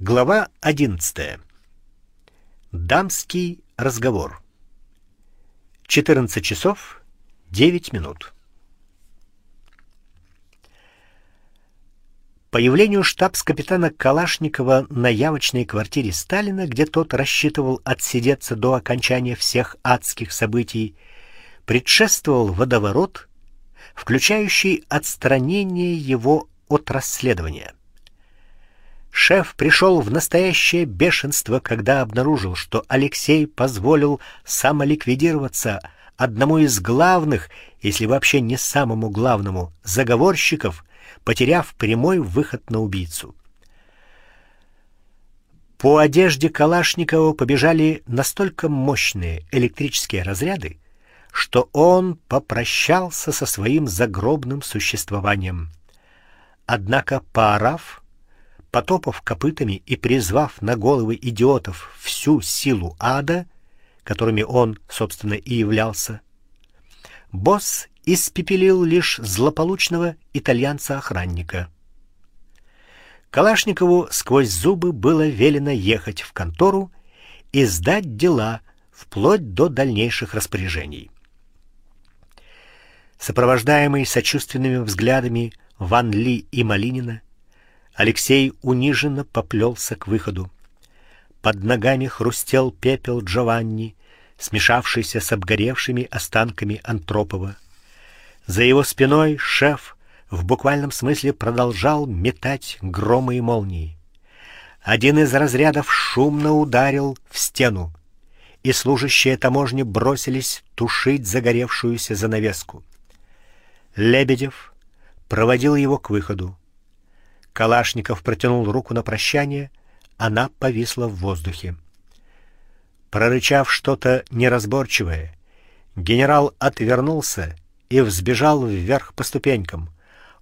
Глава 11. Дамский разговор. 14 часов 9 минут. Появлению штабс-капитана Калашникова на явочной квартире Сталина, где тот рассчитывал отсидеться до окончания всех адских событий, предшествовал водоворот, включающий отстранение его от расследования. Шеф пришел в настоящее бешенство, когда обнаружил, что Алексей позволил самоликвидироваться одному из главных, если вообще не самому главному, заговорщиков, потеряв прямой выход на убийцу. По одежде Калашникова побежали настолько мощные электрические разряды, что он попрощался со своим загробным существованием. Однако, поорав, потопав копытами и призвав на головы идиотов всю силу ада, которыми он, собственно, и являлся, босс испепелил лишь злополучного итальянца-охранника. Калашникову сквозь зубы было велено ехать в контору и сдать дела вплоть до дальнейших распоряжений. Сопровождаемый сочувственными взглядами Ван Ли и Малинина, Алексей униженно поплелся к выходу. Под ногами хрустел пепел Джованни, смешавшийся с обгоревшими останками Антропова. За его спиной шеф в буквальном смысле продолжал метать громы и молнии. Один из разрядов шумно ударил в стену, и служащие таможни бросились тушить загоревшуюся занавеску. Лебедев проводил его к выходу. Калашников протянул руку на прощание, она повисла в воздухе. Прорычав что-то неразборчивое, генерал отвернулся и взбежал вверх по ступенькам.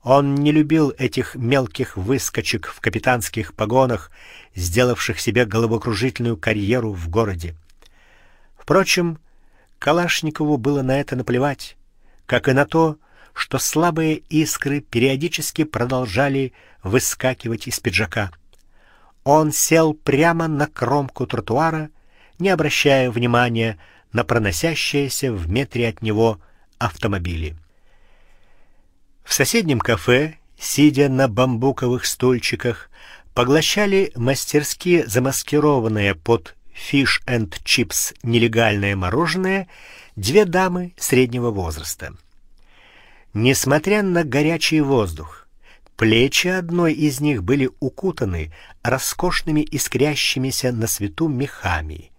Он не любил этих мелких выскочек в капитанских погонах, сделавших себе головокружительную карьеру в городе. Впрочем, Калашникову было на это наплевать, как и на то, что слабые искры периодически продолжали выскакивать из пиджака. Он сел прямо на кромку тротуара, не обращая внимания на проносящиеся в метре от него автомобили. В соседнем кафе, сидя на бамбуковых стульчиках, поглощали мастерски замаскированное под fish and chips нелегальное мороженое две дамы среднего возраста. Несмотря на горячий воздух, плечи одной из них были укутаны роскошными искрящимися на свету мехами.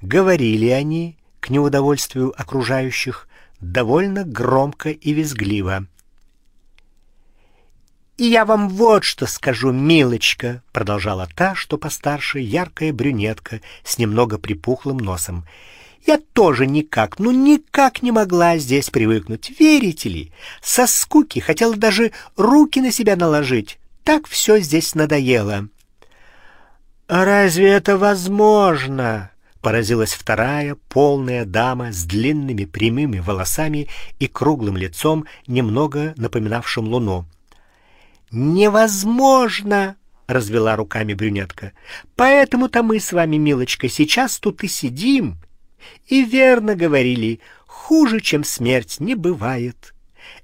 Говорили они к неудовольствию окружающих довольно громко и визгливо. И я вам вот что скажу, милочка, продолжала та, что постарше, яркая брюнетка с немного припухлым носом. Я тоже никак, ну никак не могла здесь привыкнуть. Верите ли? Со скуки хотела даже руки на себя наложить. Так все здесь надоело. А разве это возможно? поразилась вторая, полная дама с длинными прямыми волосами и круглым лицом, немного напоминавшим луну. Невозможно, развела руками брюнетка. Поэтому-то мы с вами, милочка, сейчас тут и сидим и верно говорили, хуже, чем смерть, не бывает.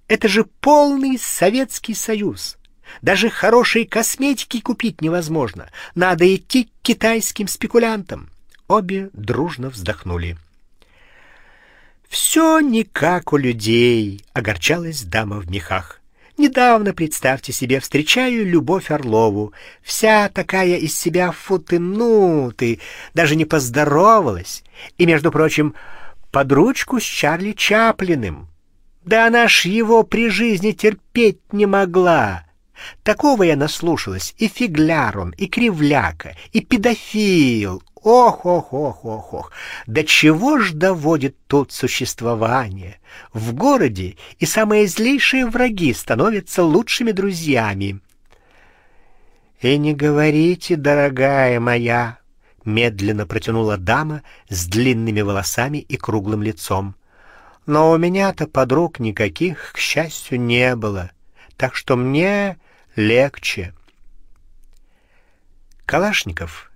Это же полный Советский Союз. Даже хорошей косметики купить невозможно. Надо идти к китайским спекулянтам. Обе дружно вздохнули. Все не как у людей, огорчалась дама в мехах. Недавно, представьте себе, встречаю Любовь Орлову, вся такая из себя футынутый, даже не поздоровалась. И, между прочим, под ручку с Чарли Чаплиным. Да она ж его при жизни терпеть не могла. Такого я наслушалась, и фигляр он, и кривляка, и педофил. Ох, ох, ох, ох, ох. До чего ж доводит тут существование? В городе и самые злейшие враги становятся лучшими друзьями. И не говорите, дорогая моя, медленно протянула дама с длинными волосами и круглым лицом. Но у меня-то подруг никаких, к счастью, не было. Так что мне легче. Калашников,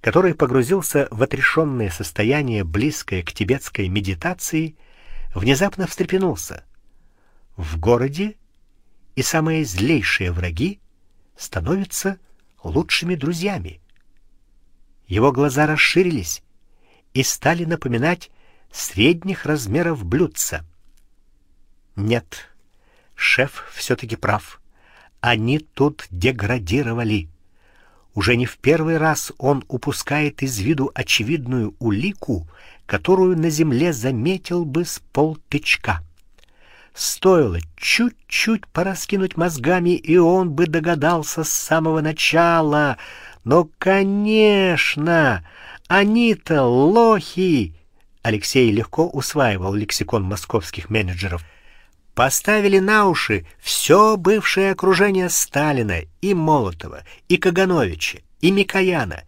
который погрузился в отрешенное состояние, близкое к тибетской медитации, внезапно встрепенулся. В городе и самые злейшие враги становятся лучшими друзьями. Его глаза расширились и стали напоминать средних размеров блюдца. Нет, шеф все таки прав. Они тут деградировали. Уже не в первый раз он упускает из виду очевидную улику, которую на земле заметил бы с полтычка. Стоило чуть-чуть пораскинуть мозгами, и он бы догадался с самого начала. Но, конечно, они-то лохи. Алексей легко усваивал лексикон московских менеджеров. Поставили на уши все бывшее окружение Сталина и Молотова, и Кагановича, и Микояна,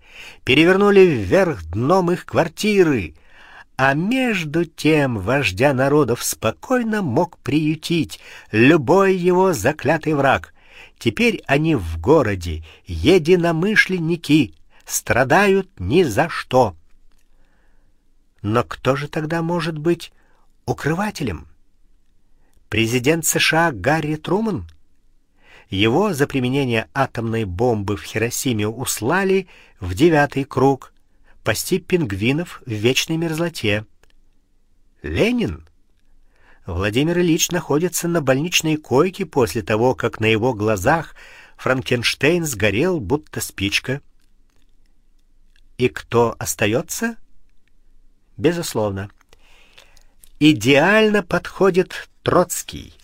перевернули вверх дном их квартиры, а между тем вождя народов спокойно мог приютить любой его заклятый враг. Теперь они в городе, единомышленники, страдают ни за что. Но кто же тогда может быть укрывателем? Президент США Гарри Труман? Его за применение атомной бомбы в Хиросиме услали в девятый круг пасти пингвинов в вечной мерзлоте. Ленин Владимир Ильич находится на больничной койке после того, как на его глазах Франкенштейн сгорел будто спичка. И кто остается? Безусловно, идеально подходит Троцкий,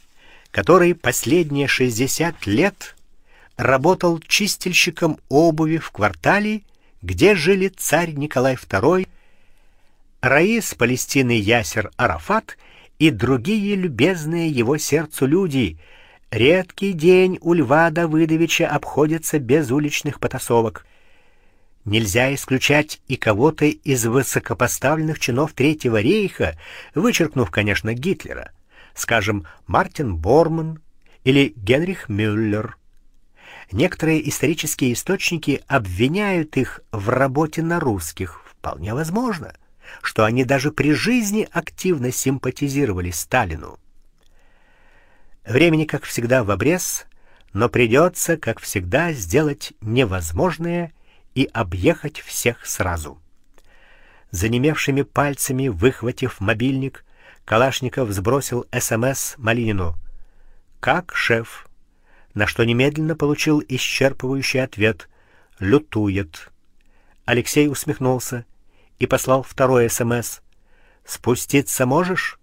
который последние 60 лет работал чистильщиком обуви в квартале где жили царь Николай II, раис Палестины Ясер Арафат и другие любезные его сердцу люди. Редкий день у Льва Давыдовича обходится без уличных потасовок. Нельзя исключать и кого-то из высокопоставленных чинов Третьего рейха, вычеркнув, конечно, Гитлера. Скажем, Мартин Борман или Генрих Мюллер. Некоторые исторические источники обвиняют их в работе на русских. Вполне возможно, что они даже при жизни активно симпатизировали Сталину. Времени, как всегда, в обрез, но придется, как всегда, сделать невозможное и объехать всех сразу. Занемевшими пальцами выхватив мобильник, Калашников сбросил СМС Малинину: "Как шеф? на что немедленно получил исчерпывающий ответ: лютует. Алексей усмехнулся и послал второй СМС: "Спуститься можешь?"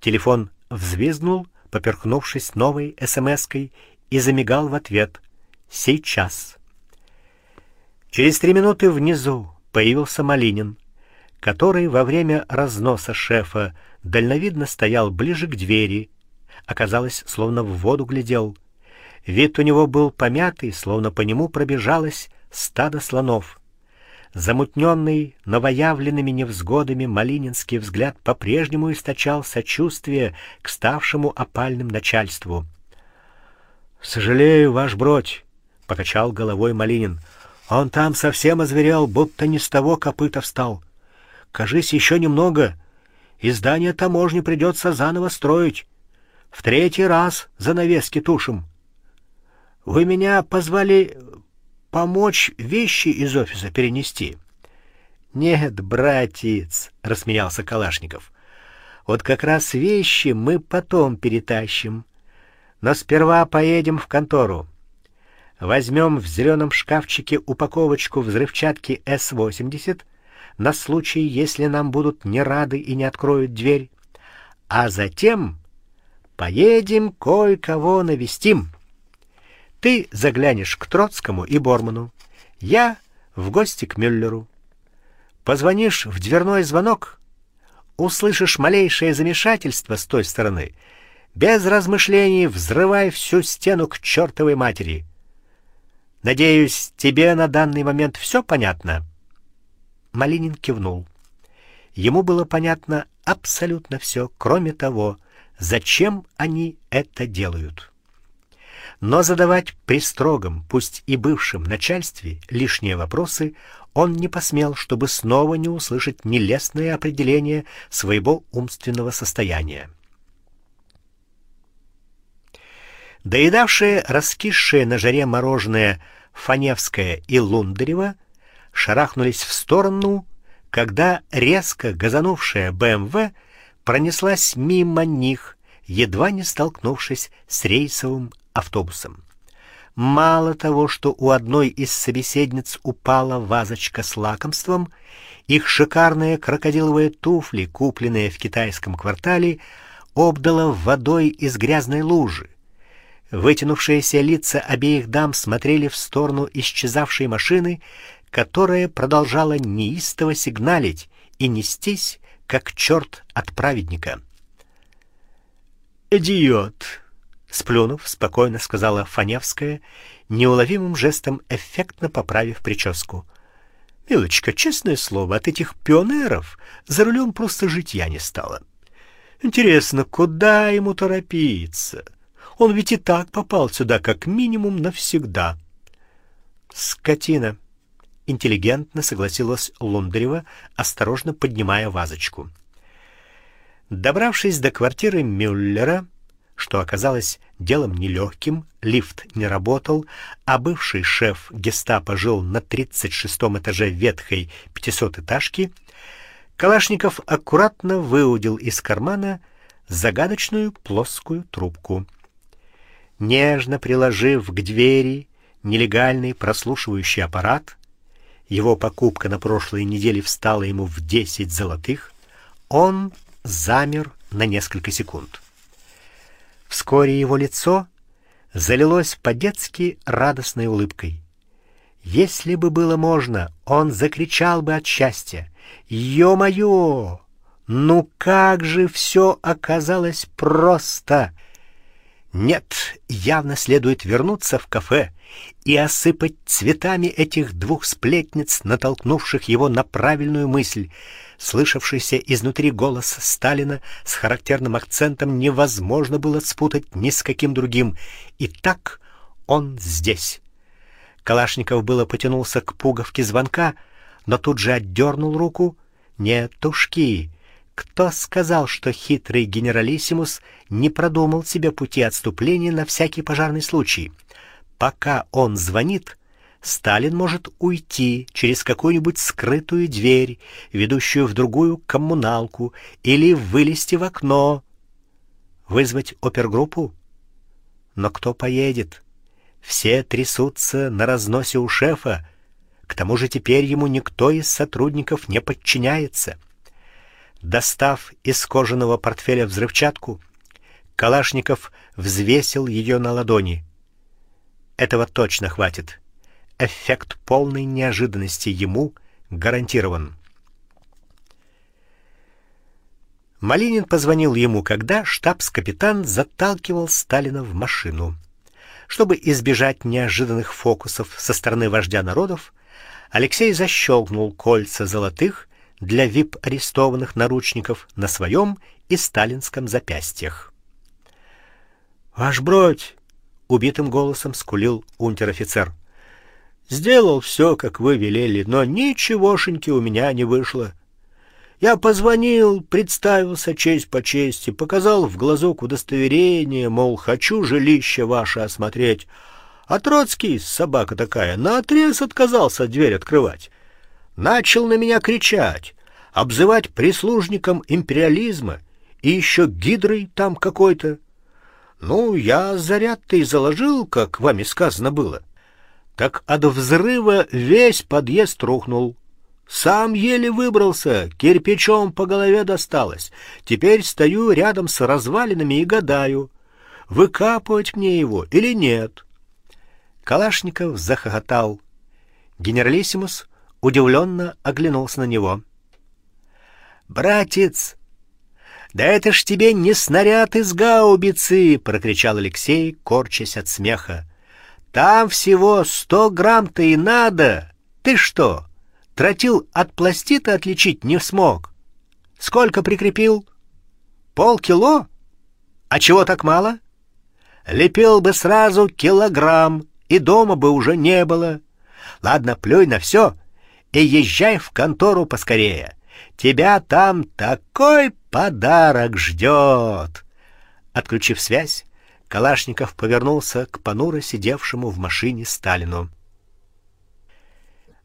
Телефон взвизгнул, поперхнувшись новой СМСкой, и замигал в ответ: "Сейчас". Через три минуты внизу появился Малинин, который во время разноса шефа дальновидно стоял ближе к двери, оказалось, словно в воду глядел. Вид у него был помятый, словно по нему пробежалось стадо слонов. Замутненный новоявленными невзгодами малининский взгляд по-прежнему источал сочувствие к ставшему опальным начальству. "Сожалею, ваш бродь", покачал головой Малинин. "Он там совсем озверел, будто не с того копыта встал. Кажись, еще немного, и здание таможни придется заново строить. В третий раз занавески тушим. Вы меня позвали помочь вещи из офиса перенести. Нет, братец, рассмеялся Калашников. Вот как раз вещи мы потом перетащим. Но сперва поедем в контору. Возьмем в зеленом шкафчике упаковочку взрывчатки С-80 на случай, если нам будут не рады и не откроют дверь. А затем поедем кое-кого навестим. Ты заглянешь к Троцкому и Борману, я в гости к Мюллеру. Позвонишь в дверной звонок, услышишь малейшее замешательство с той стороны, без размышлений взрывай всю стену к чертовой матери. Надеюсь, тебе на данный момент все понятно. Малинин кивнул. Ему было понятно абсолютно все, кроме того, зачем они это делают. но задавать при строгом, пусть и бывшем начальстве лишние вопросы он не посмел, чтобы снова не услышать нелестное определение своего умственного состояния. Доедавшие раскисшее на жаре мороженое Фаневское и Лундарева шарахнулись в сторону, когда резко газанувшая БМВ пронеслась мимо них, едва не столкнувшись с рейсовым автобусом. Мало того, что у одной из собеседниц упала вазочка с лакомством, их шикарные крокодиловые туфли, купленные в китайском квартале, обдало водой из грязной лужи. Вытянувшиеся лица обеих дам смотрели в сторону исчезавшей машины, которая продолжала неистово сигналить и нестись, как черт от праведника. «Идиот!» — сплюнув, спокойно сказала Фаневская, неуловимым жестом эффектно поправив прическу. «Милочка, честное слово, от этих пионеров за рулем просто жить я не стала. Интересно, куда ему торопиться?» Он ведь и так попал сюда как минимум навсегда. Скотина, интеллигентно согласилась Лундарева, осторожно поднимая вазочку. Добравшись до квартиры Мюллера, что оказалось делом нелегким, лифт не работал, а бывший шеф Гестапо жил на 36-м этаже ветхой пятисотэтажки, Калашников аккуратно выудил из кармана загадочную плоскую трубку нежно приложив к двери нелегальный прослушивающий аппарат, его покупка на прошлой неделе встала ему в 10 золотых, он замер на несколько секунд. Вскоре его лицо залилось по-детски радостной улыбкой. Если бы было можно, он закричал бы от счастья: "Ё-моё! Ну как же все оказалось просто!" Нет, явно следует вернуться в кафе и осыпать цветами этих двух сплетниц, натолкнувших его на правильную мысль. Слышавшийся изнутри голос Сталина с характерным акцентом невозможно было спутать ни с каким другим. И так он здесь. Калашников было потянулся к пуговке звонка, но тут же отдернул руку. Нет, тушки. Кто сказал, что хитрый генералиссимус не продумал себе пути отступления на всякий пожарный случай? Пока он звонит, Сталин может уйти через какую-нибудь скрытую дверь, ведущую в другую коммуналку, или вылезти в окно, вызвать опергруппу. Но кто поедет? Все трясутся на разносе у шефа. К тому же теперь ему никто из сотрудников не подчиняется. Достав из кожаного портфеля взрывчатку, Калашников взвесил ее на ладони. Этого точно хватит. Эффект полной неожиданности ему гарантирован. Малинин позвонил ему, когда штабс-капитан заталкивал Сталина в машину. Чтобы избежать неожиданных фокусов со стороны вождя народов, Алексей защелкнул кольца золотых для вип-арестованных наручников на своем и сталинском запястьях. "Ваш бродь", убитым голосом скулил унтер-офицер. "Сделал все, как вы велели, но ничегошеньки у меня не вышло. Я позвонил, представился честь по чести, показал в глазок удостоверение, мол, хочу жилище ваше осмотреть. А Троцкий, собака такая, наотрез отказался дверь открывать начал на меня кричать, обзывать прислужником империализма и еще гидрой там какой-то. Ну, я заряд-то и заложил, как вами сказано было. Так от взрыва весь подъезд рухнул. Сам еле выбрался, кирпичом по голове досталось. Теперь стою рядом с развалинами и гадаю, выкапывать мне его или нет. Калашников захохотал. Генералиссимус удивленно оглянулся на него. Братец, да это ж тебе не снаряд из гаубицы, прокричал Алексей, корчась от смеха. Там всего сто грамм-то и надо. Ты что, тротил от пластита отличить не смог? Сколько прикрепил? Полкило? А чего так мало? Лепил бы сразу килограмм, и дома бы уже не было. Ладно, плюй на все и езжай в контору поскорее. Тебя там такой подарок ждет. Отключив связь, Калашников повернулся к понуро сидевшему в машине Сталину.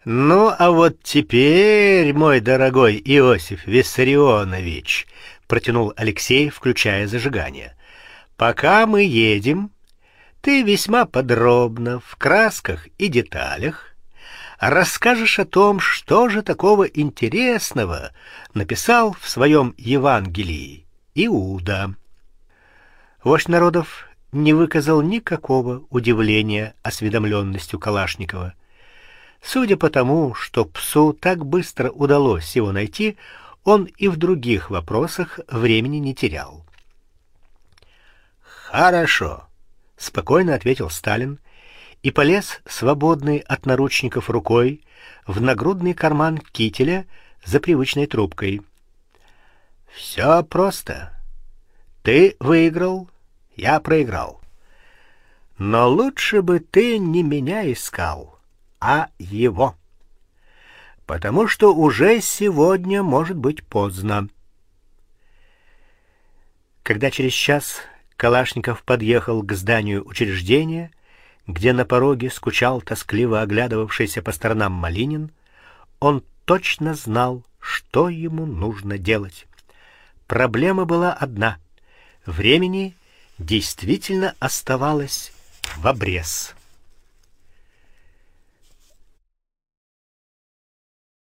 Ну, а вот теперь, мой дорогой Иосиф Виссарионович, протянул Алексей, включая зажигание. Пока мы едем, ты весьма подробно в красках и деталях расскажешь о том, что же такого интересного написал в своем Евангелии Иуда. Вождь народов не выказал никакого удивления осведомленностью Калашникова. Судя по тому, что псу так быстро удалось его найти, он и в других вопросах времени не терял. Хорошо, спокойно ответил Сталин и полез свободной от наручников рукой в нагрудный карман кителя за привычной трубкой. Все просто. Ты выиграл, я проиграл. Но лучше бы ты не меня искал а его. Потому что уже сегодня может быть поздно. Когда через час Калашников подъехал к зданию учреждения, где на пороге скучал тоскливо оглядывавшийся по сторонам Малинин, он точно знал, что ему нужно делать. Проблема была одна: времени действительно оставалось в обрез.